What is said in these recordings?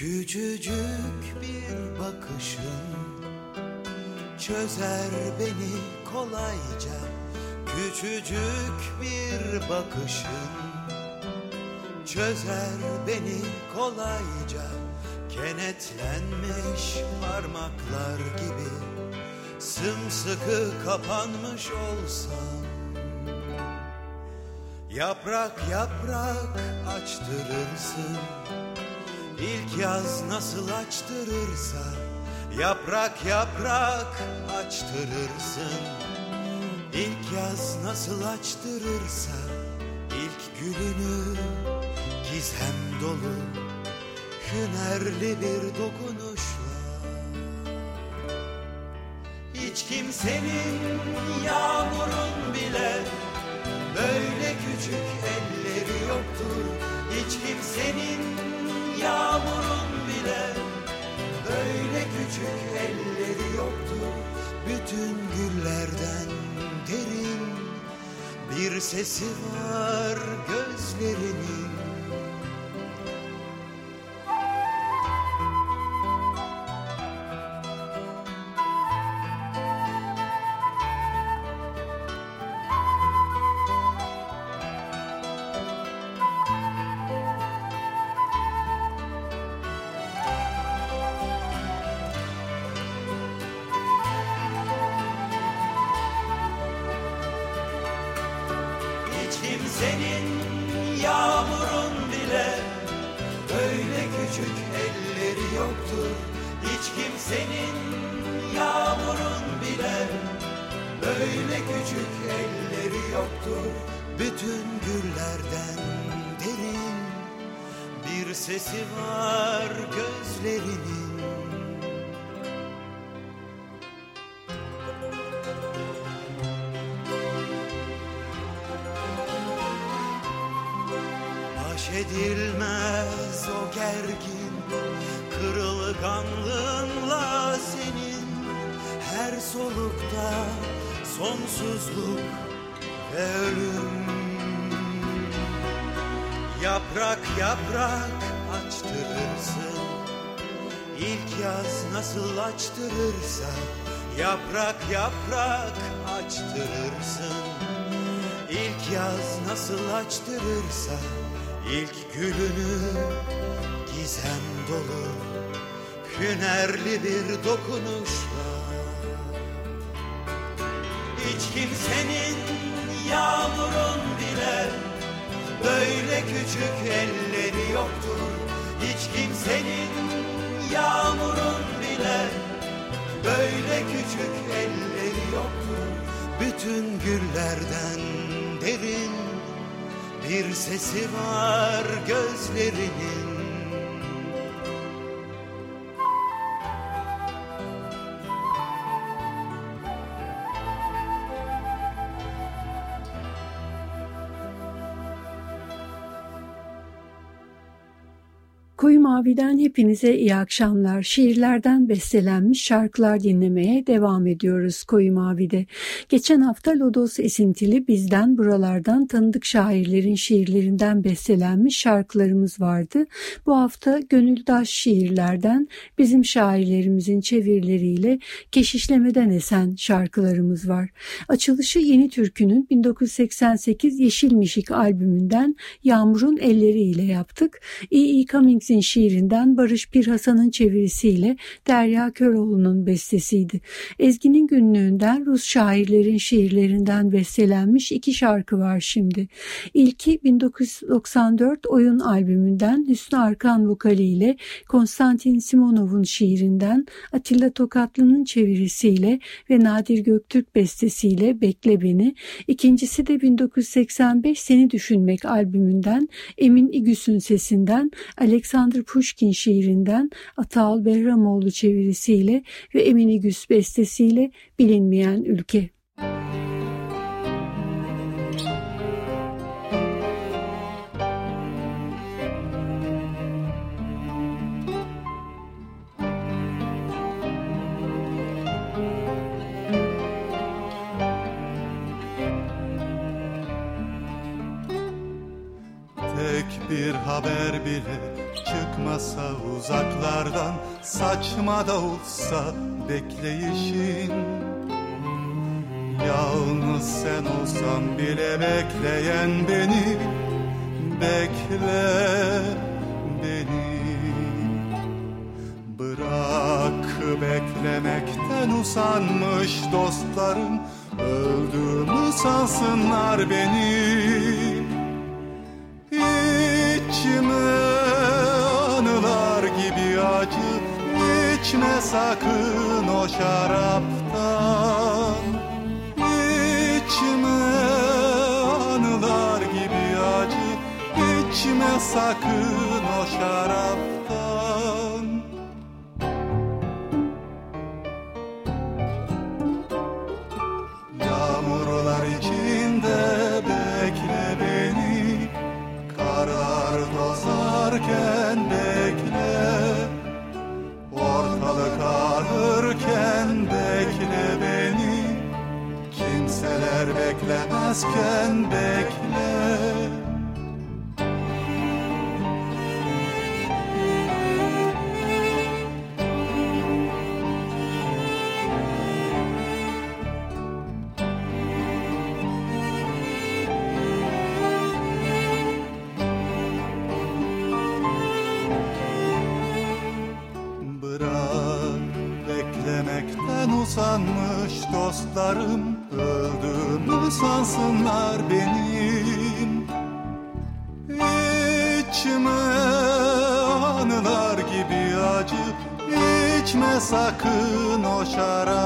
Küçücük bir bakışın çözer beni kolayca. Küçücük bir bakışın çözer beni kolayca. Kenetlenmiş parmaklar gibi sımsıkı kapanmış olsam Yaprak yaprak açtırırsın İlk yaz nasıl açtırırsa Yaprak yaprak açtırırsın. İlk yaz nasıl açtırırsa ilk gülünü gizem dolu Hünerli bir dokunuşla. Hiç kimsenin yağmurun bile Böyle küçük elleri yoktur. Hiç kimsenin yağmurun bile. Böyle küçük elleri yoktur Bütün güllerden derin. Bir sesi var gözlerinin Yaprak yaprak açtırırsın. İlk yaz nasıl açtırırsa Yaprak yaprak açtırırsın. İlk yaz nasıl açtırırsa ilk gülünü gizem dolu hünerli bir dokunuşla. Hiç kimsenin böyle küçük elleri yoktur. Hiç kimsenin yağmurun bile böyle küçük elleri yoktur. Bütün güllerden derin bir sesi var gözlerinin Mavi'den hepinize iyi akşamlar. Şiirlerden bestelenmiş şarkılar dinlemeye devam ediyoruz Koyu Mavi'de. Geçen hafta Lodos esintili bizden buralardan tanıdık şairlerin şiirlerinden bestelenmiş şarkılarımız vardı. Bu hafta gönüldaş şiirlerden bizim şairlerimizin çevirileriyle keşişlemeden esen şarkılarımız var. Açılışı Yeni Türkü'nün 1988 Yeşil Mişik albümünden Yağmur'un elleriyle yaptık. E.E. Cummings'in şiirinden Barış Bir Hasan'ın çevirisiyle Derya Köroğlu'nun bestesiydi. Ezgi'nin günlüğünden Rus şairlerin şiirlerinden bestelenmiş iki şarkı var şimdi. İlki 1994 Oyun albümünden Hüsnü Arkan vokaliyle Konstantin Simonov'un şiirinden Atilla Tokatlı'nın çevirisiyle ve Nadir Göktürk bestesiyle Bekle Beni. İkincisi de 1985 Seni Düşünmek albümünden Emin İgüs'ün sesinden Alexander Pushkin şiirinden Ataol Behramoğlu çevirisiyle ve Emin İgüs bestesiyle Bilinmeyen Ülke. Bir haber bile Çıkmasa uzaklardan saçma da olsa bekleyişin. Yalnız sen olsan bile bekleyen beni Bekle beni. Bırak beklemekten usanmış dostlarım Öldüğümü sansınlar beni. İçime içme sakın o şaraptan. İçme anılar gibi acı içme sakın o şaraptan beklemezken bekle. Bırak beklemekten usanmış dostlarım sansınlar benim. İçme anılar gibi acı içme sakın o şaraptan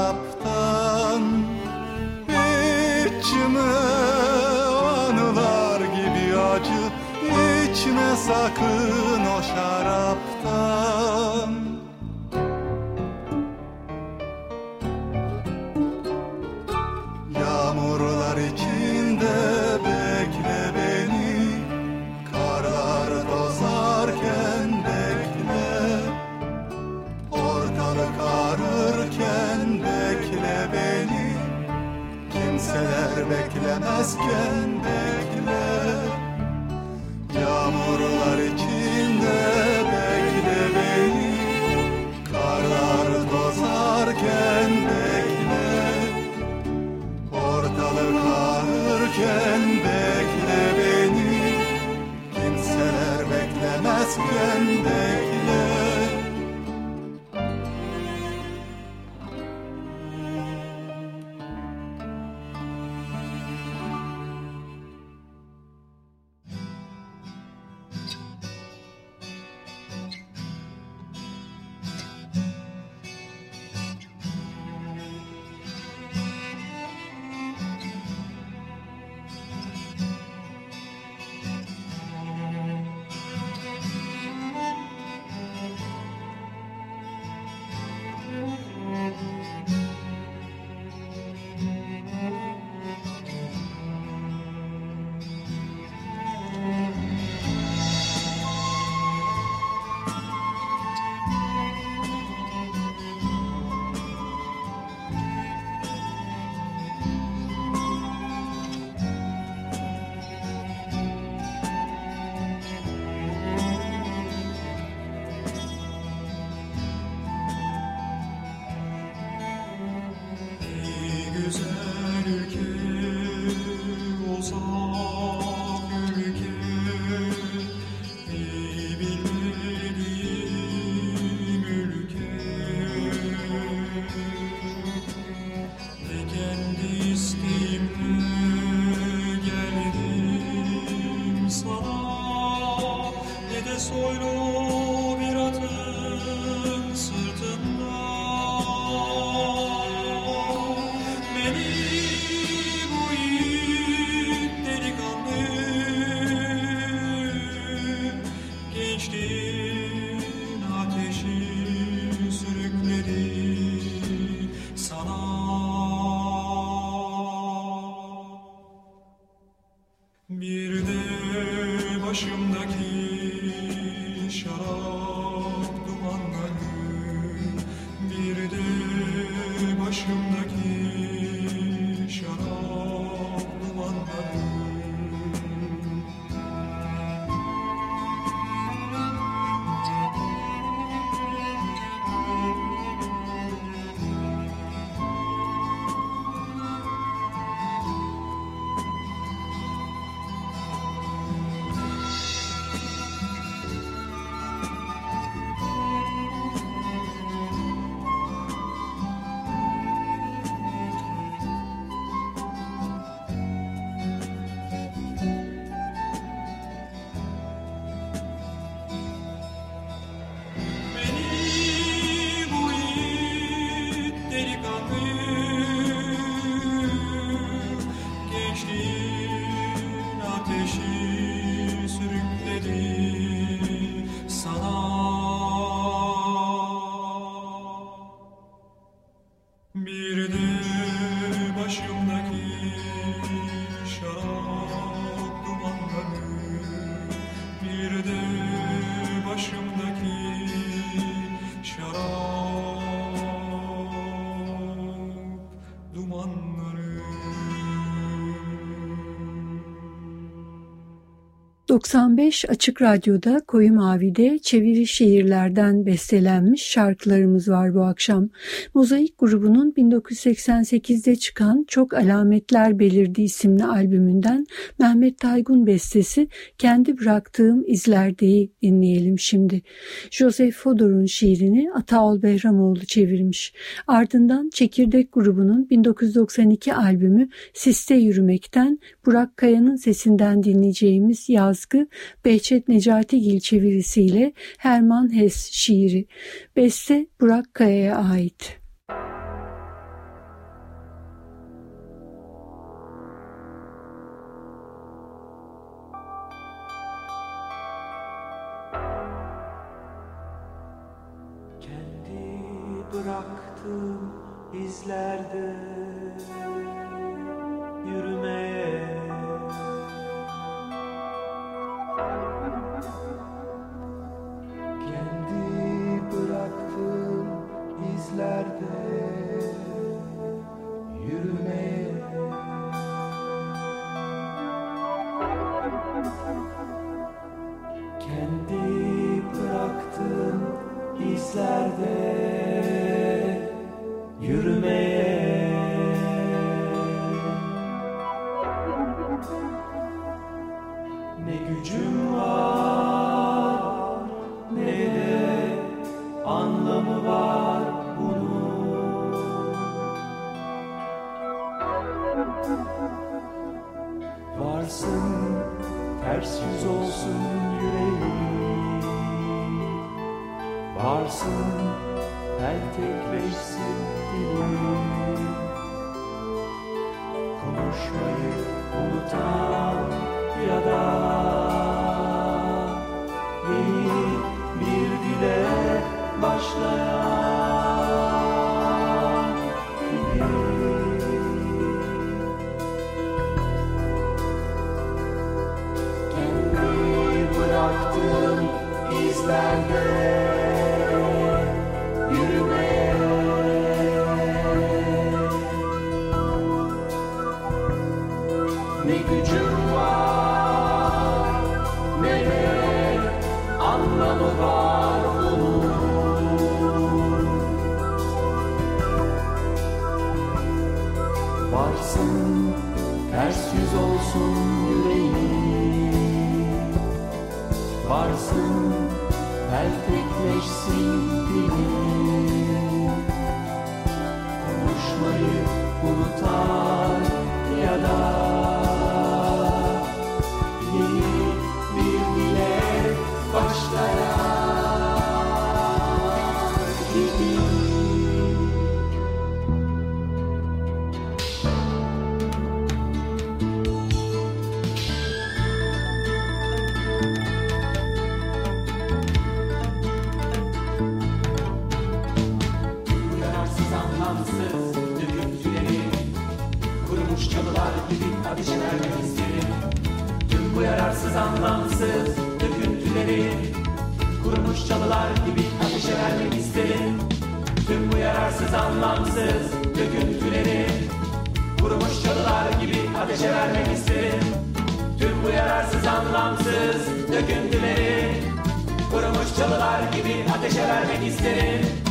you 95 Açık Radyo'da Koyu Mavi'de çeviri şiirlerden bestelenmiş şarkılarımız var bu akşam. Mozaik grubunun 1988'de çıkan Çok Alametler Belirdi isimli albümünden Mehmet Taygun bestesi Kendi Bıraktığım İzlerde'yi dinleyelim şimdi. Joseph Fodor'un şiirini Ataol Behramoğlu çevirmiş. Ardından Çekirdek grubunun 1992 albümü Siste Yürümek'ten Burak Kaya'nın sesinden dinleyeceğimiz yazgı şarkı Behçet Necatigil çevirisiyle Herman Hess şiiri. Beste Burak Kaya'ya ait. Kendi bıraktığım izlerde ters yüz olsun yüreğim. Varsın peltekleşsin dilim Konuşmayı unutan ya da Yeni bir dile başlayan kuşçalılar gibi ateşe vermek isterim Tüm bu yararsız anlamsız döküntüleri Kurumuş çalılar gibi ateşe vermek isterim Tüm bu yararsız anlamsız döküntüleri Kurumuş çalılar gibi ateşe vermek isterim Tüm bu yararsız anlamsız döküntüleri Kurumuş çalılar gibi ateşe vermek isterim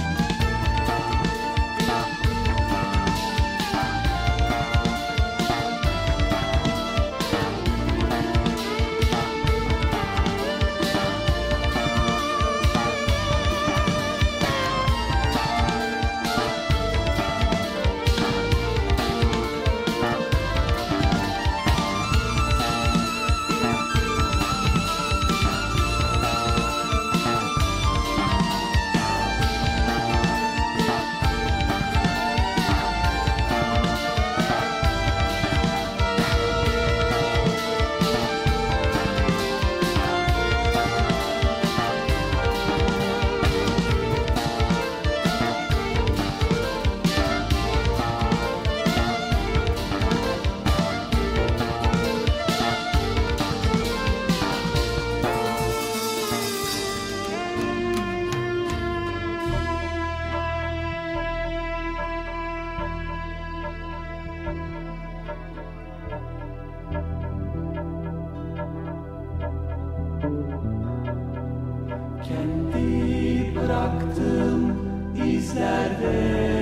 that day.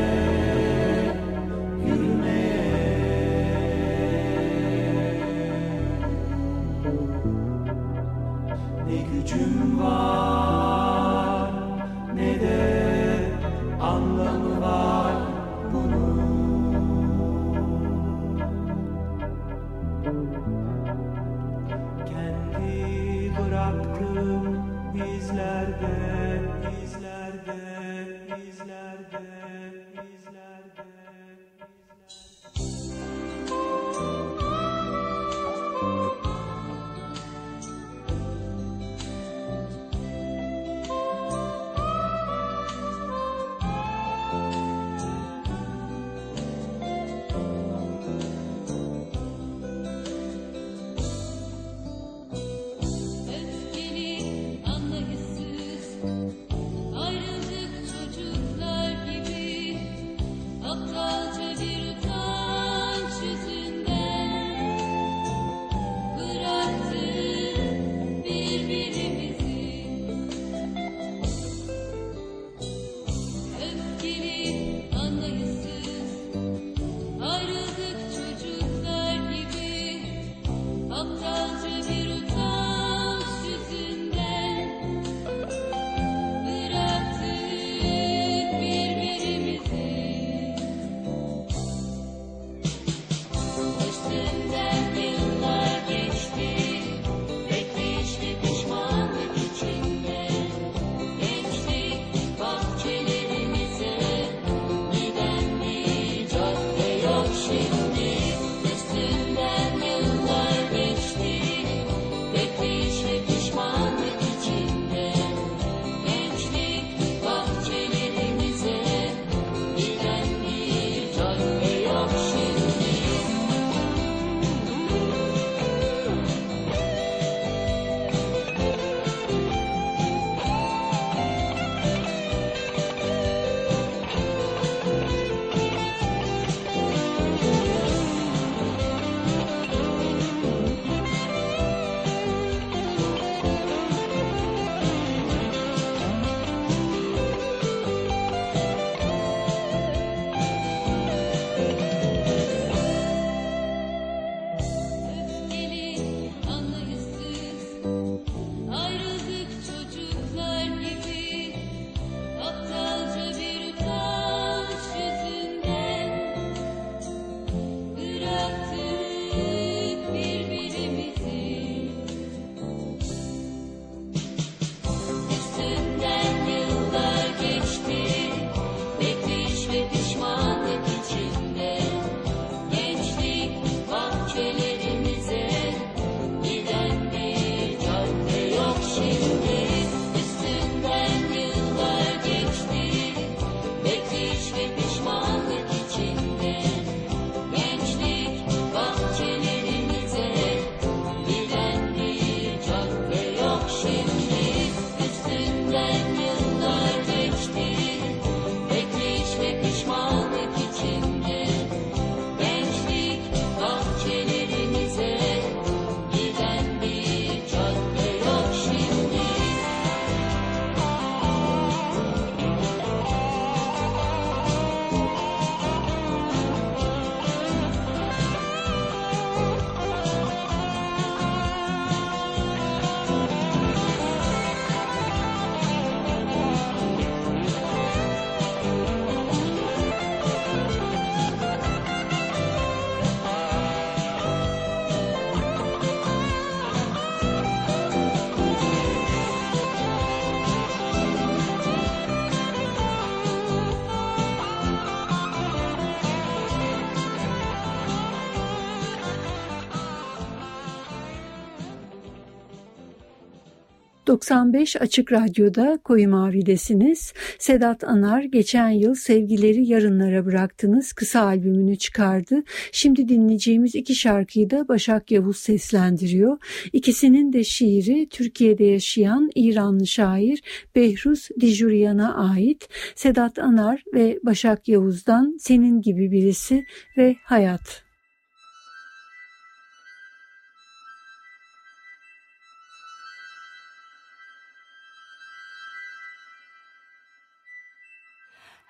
95 Açık Radyo'da Koyu Mavi'desiniz. Sedat Anar geçen yıl Sevgileri Yarınlara Bıraktınız kısa albümünü çıkardı. Şimdi dinleyeceğimiz iki şarkıyı da Başak Yavuz seslendiriyor. İkisinin de şiiri Türkiye'de yaşayan İranlı şair Behruz Dijurian'a ait. Sedat Anar ve Başak Yavuz'dan Senin Gibi Birisi ve Hayat.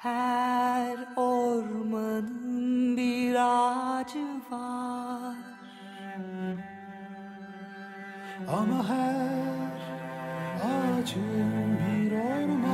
Her ormanın bir ağacı var. Ama her ağacın bir orman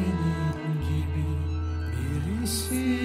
senin gibi birisi.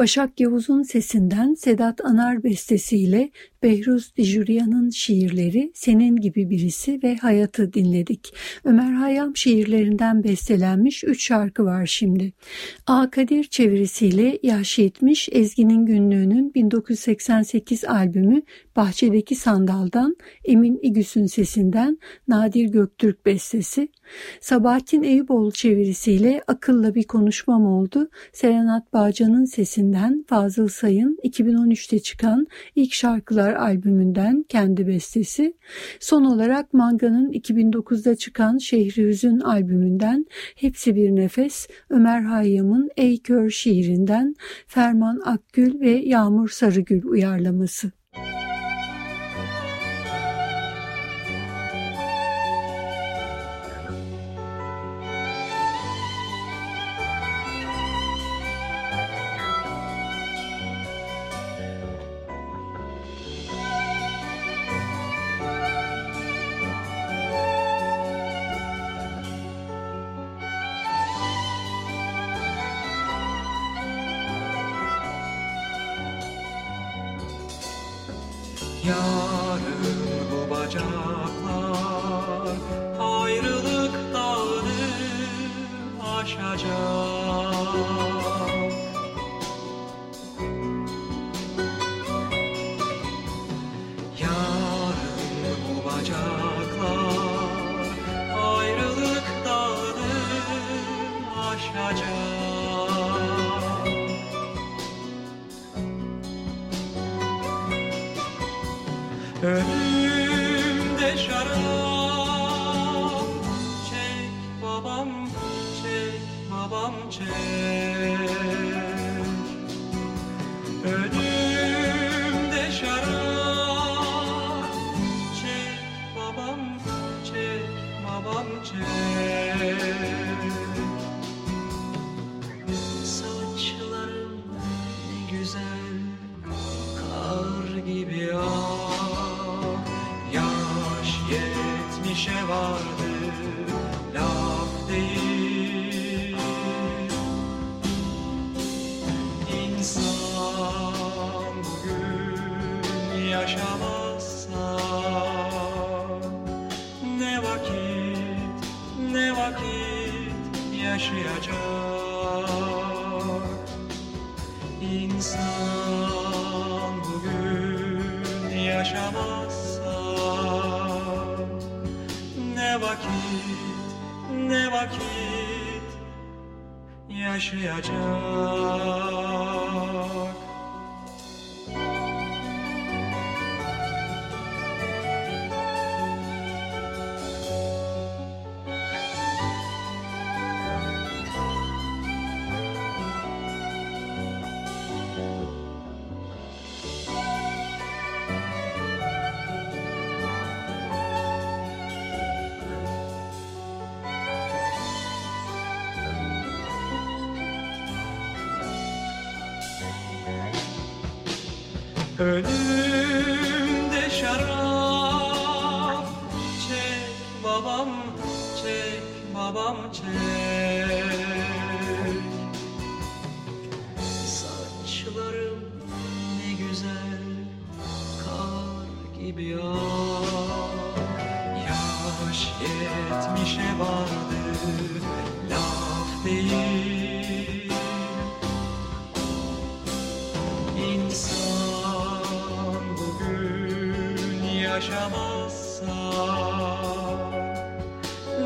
Başak Yavuz'un sesinden Sedat Anar bestesiyle Behruz Dijuryan'ın şiirleri Senin gibi birisi ve Hayatı dinledik. Ömer Hayyam şiirlerinden bestelenmiş 3 şarkı var şimdi. A Kadir çevirisiyle yaş 70 Ezgi'nin günlüğünün 1988 albümü Bahçedeki Sandal'dan Emin İgüs'ün sesinden Nadir Göktürk bestesi. Sabahattin Eyüboğlu çevirisiyle Akılla Bir Konuşmam Oldu. Serenat Bağcan'ın sesinden Fazıl Say'ın 2013'te çıkan ilk şarkılar albümünden kendi bestesi. Son olarak Manga'nın 2009'da çıkan Şehri Hüzün albümünden Hepsi Bir Nefes Ömer Hayyam'ın Ey Kör şiirinden Ferman Akgül ve Yağmur Sarıgül uyarlaması. Yaşayacak early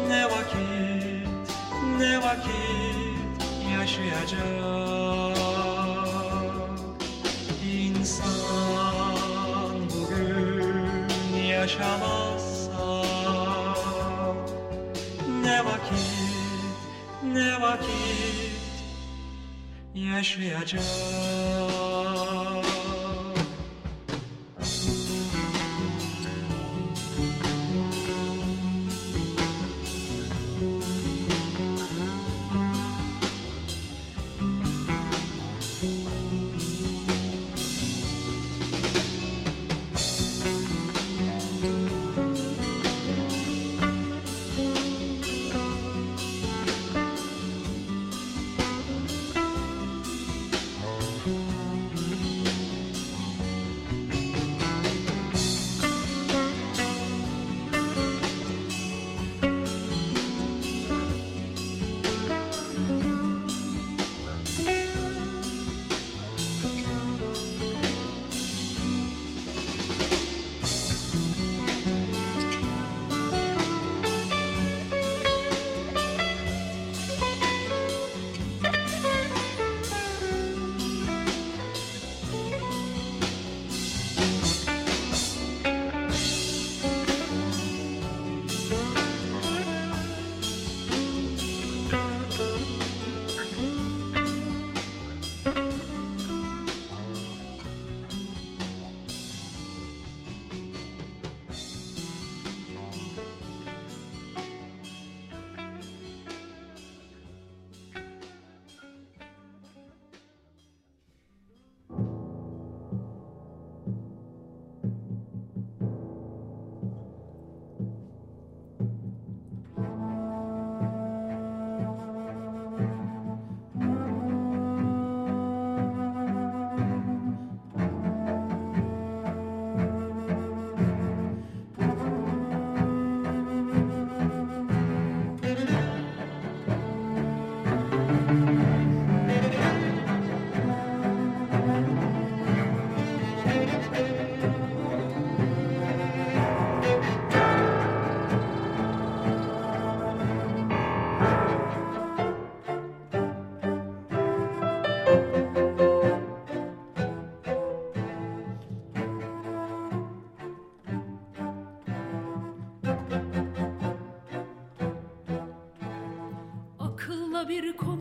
ne vakit ne vakit yaşayacak? İnsan bugün yaşamazsa ne vakit ne vakit yaşayacak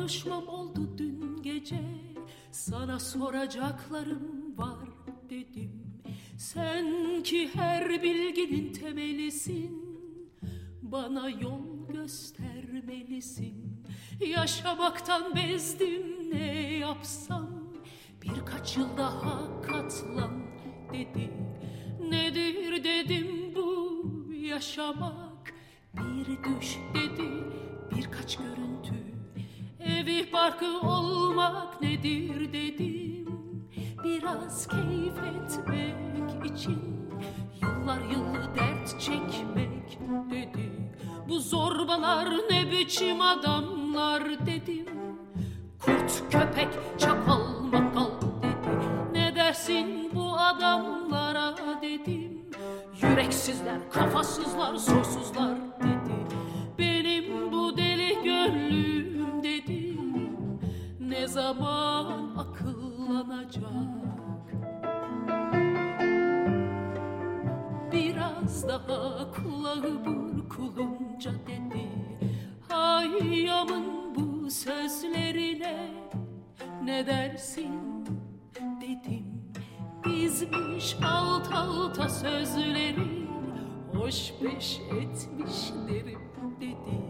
konuşmam oldu dün gece. Sana soracaklarım var dedim. Sen ki her bilginin temelisin. Bana yol göstermelisin. Yaşamaktan bezdim ne yapsam. Birkaç yıl daha katlan dedi Nedir dedim bu yaşamak? Bir düş dedi birkaç görüntü Evi barkı olmak nedir dedim. Biraz keyif etmek için Yıllar yılı dert çekmek dedi. Bu zorbalar ne biçim adamlar dedim. Kurt köpek çakal makal dedi. Ne dersin bu adamlara dedim. Yüreksizler kafasızlar soysuzlar dedi zaman akıllanacak. Biraz daha kulağı burkulunca dedi. Hayyamın bu sözlerine ne dersin dedim. Bizmiş alt alta sözleri hoş beş etmiş derim dedi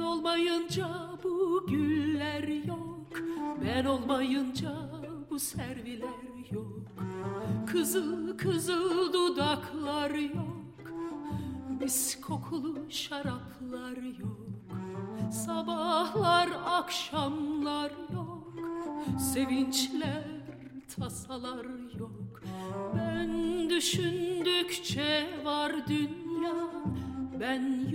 olmayınca bu güller yok. Ben olmayınca bu serviler yok. Kızıl kızıl dudaklar yok. Mis kokulu şaraplar yok. Sabahlar akşamlar yok. Sevinçler tasalar yok. Ben düşündükçe var dünya. Ben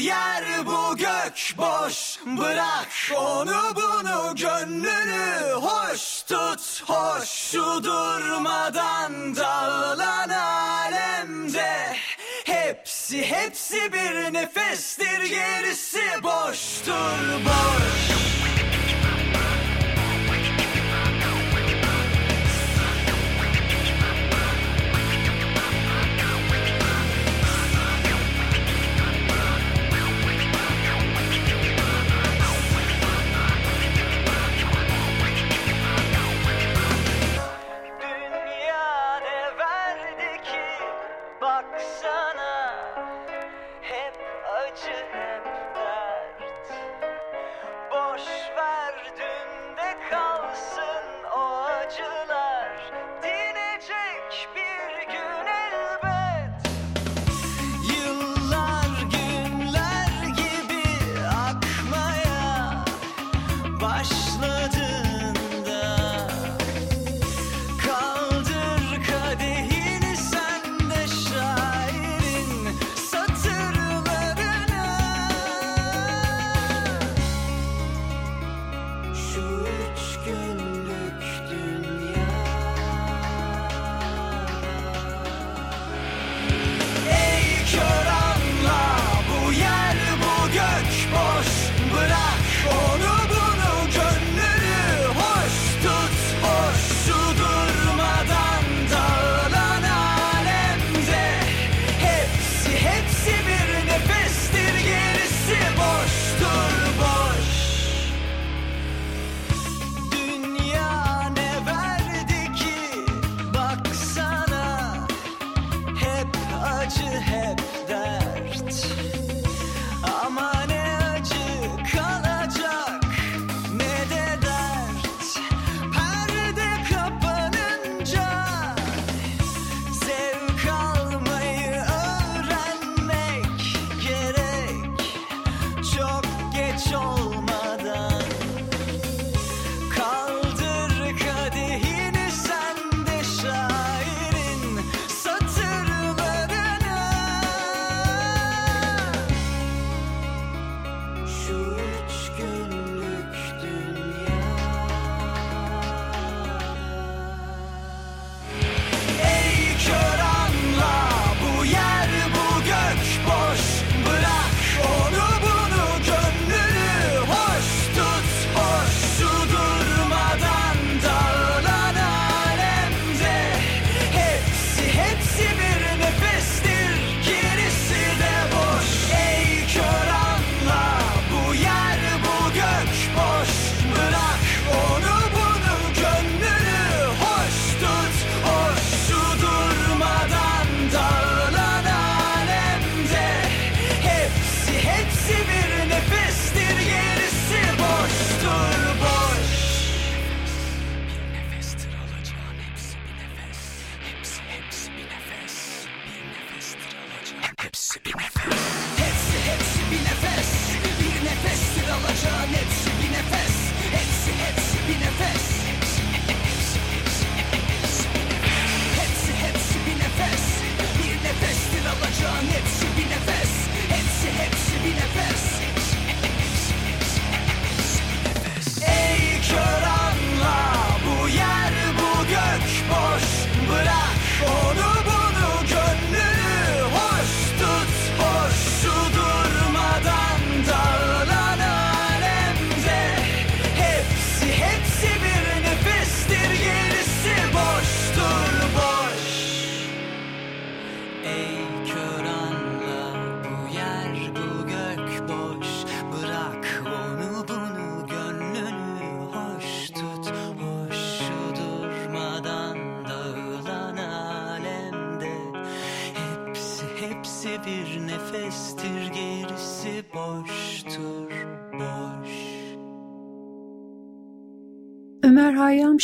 yer bu gök boş Bırak onu bunu gönlünü hoş tut Hoş şu durmadan dağılan alemde. Hepsi hepsi bir nefestir gerisi boştur boş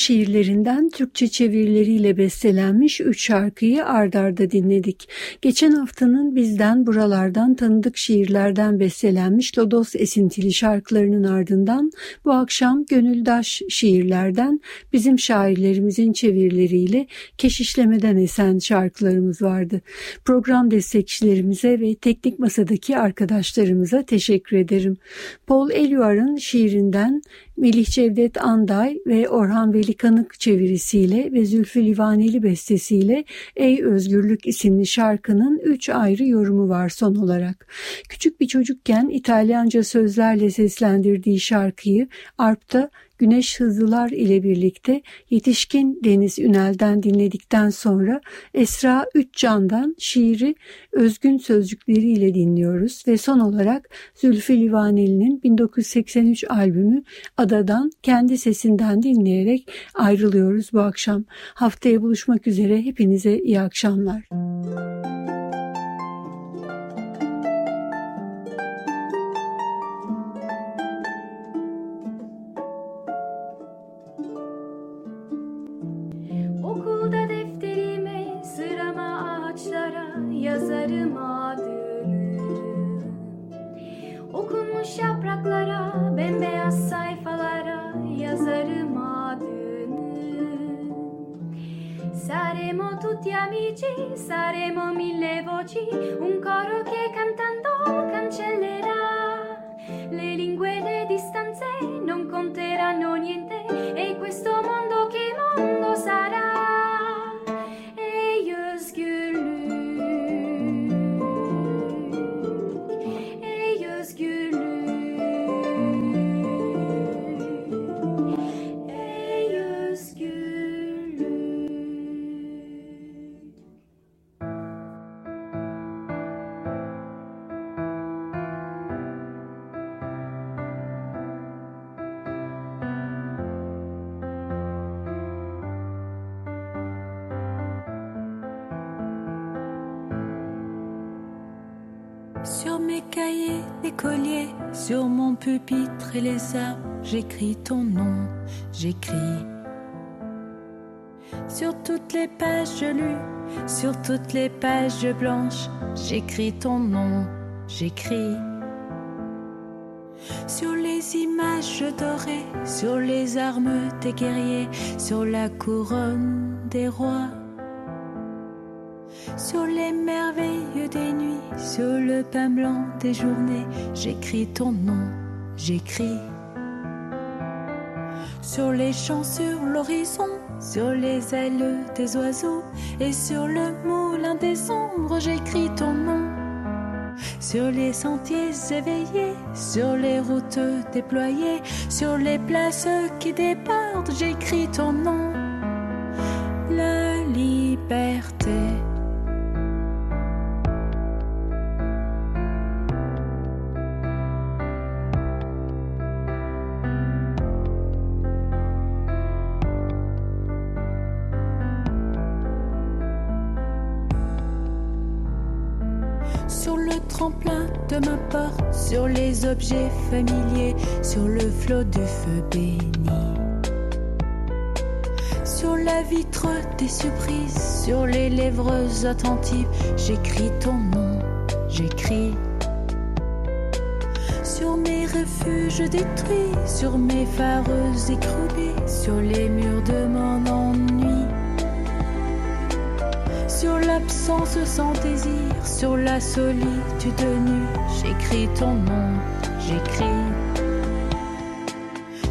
şiirlerinden Türkçe çevirileriyle bestelenmiş üç şarkıyı ardarda dinledik. Geçen haftanın bizden buralardan tanıdık şiirlerden bestelenmiş Lodos esintili şarkılarının ardından bu akşam gönüldaş şiirlerden bizim şairlerimizin çevirileriyle keşişlemeden esen şarkılarımız vardı. Program destekçilerimize ve teknik masadaki arkadaşlarımıza teşekkür ederim. Paul Eluar'ın şiirinden Melih Cevdet Anday ve Orhan Veli Kanık çevirisiyle ve Zülfü Livaneli bestesiyle Ey Özgürlük isimli şarkının üç ayrı yorumu var son olarak. Küçük bir çocukken İtalyanca sözlerle seslendirdiği şarkıyı Arp'ta Güneş Hızlılar ile birlikte yetişkin Deniz Ünel'den dinledikten sonra Esra Üçcan'dan şiiri özgün sözcükleriyle dinliyoruz ve son olarak Zülfü Livaneli'nin 1983 albümü Adadan kendi sesinden dinleyerek ayrılıyoruz bu akşam. Haftaya buluşmak üzere hepinize iyi akşamlar. Müzik bembeyaz sayfalara yazarım adını. Saremo tutti amici, saremo mille voci. Un coro che cantando cancellerà. Le lingue le distanze non conteranno niente. E questo mondo che mondo sarà et les arbres, j'écris ton nom, j'écris. Sur toutes les pages lues, sur toutes les pages blanches, j'écris ton nom, j'écris. Sur les images dorées, sur les armes des guerriers, sur la couronne des rois sur les merveilles des nuits, sur le pain blanc des journées, j'écris ton nom, j'écris. Sur les champs, sur l'horizon, sur les ailes des oiseaux et sur le moulin des ombres, j'écris ton nom. Sur les sentiers éveillés, sur les routes déployées, sur les places qui débordent, j'écris ton nom. La liberté. Tremplin de ma porte, sur les objets familiers, sur le flot du feu béni. Sur la vitre des surprises, sur les lèvres attentives, j'écris ton nom, j'écris. Sur mes refuges détruits, sur mes phares écroulés, sur les murs de mon ennui sur l'absence sans désir, sur la solitude nue, j'écris ton nom, j'écris.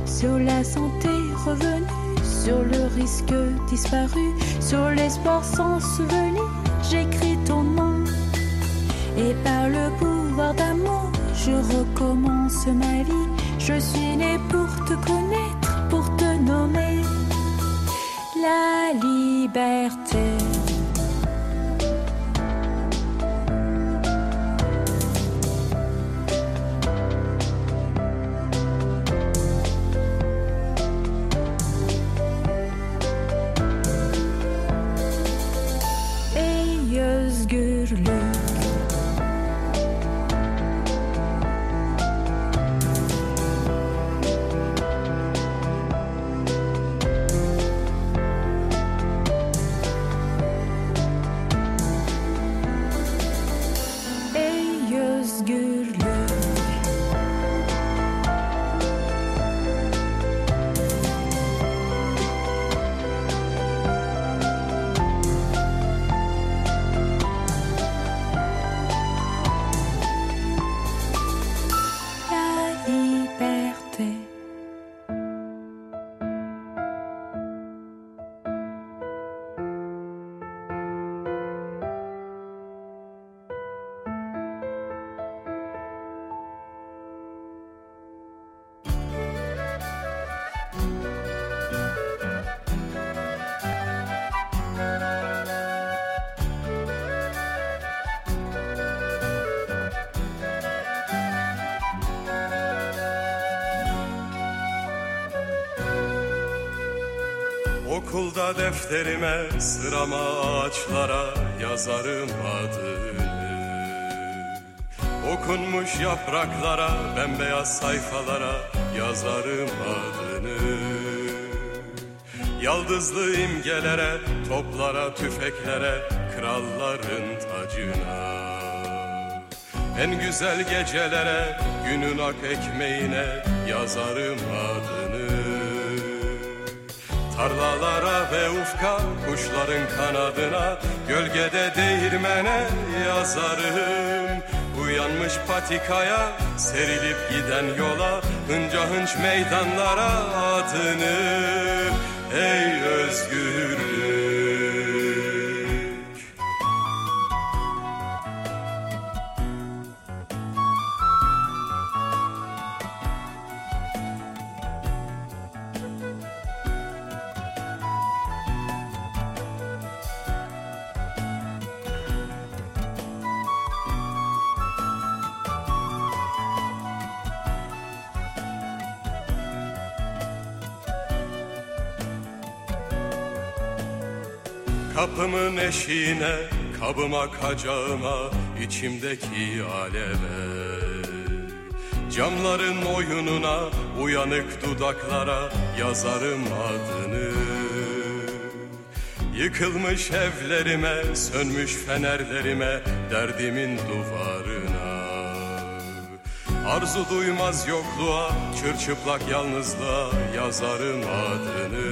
Sur la santé revenue, sur le risque disparu, sur l'espoir sans souvenir, j'écris ton nom. Et par le pouvoir d'amour, je recommence ma vie. Je suis né pour te connaître, pour te nommer la liberté. Okulda defterime sırama ağaçlara yazarım adını. Okunmuş yapraklara bembeyaz sayfalara yazarım adını. Yaldızlı imgelere, toplara, tüfeklere, kralların tacına. En güzel gecelere, günün ak ekmeğine yazarım adını Tarlalara ve ufka, kuşların kanadına, gölgede değirmene yazarım. Uyanmış patikaya, serilip giden yola, hınca hınç meydanlara adını. Ey özgürlük Kapımın eşiğine, kabıma kacağıma, içimdeki aleve Camların oyununa, uyanık dudaklara yazarım adını. Yıkılmış evlerime, sönmüş fenerlerime, derdimin duvarına. Arzu duymaz yokluğa, çırçıplak yalnızlığa yazarım adını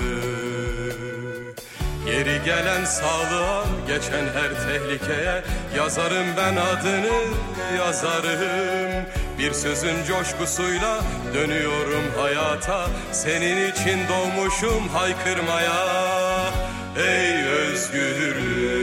Geri gelen sağlığa, geçen her tehlikeye yazarım ben adını, yazarım. Bir sözün coşkusuyla dönüyorum hayata, senin için doğmuşum haykırmaya. Ey özgürlük!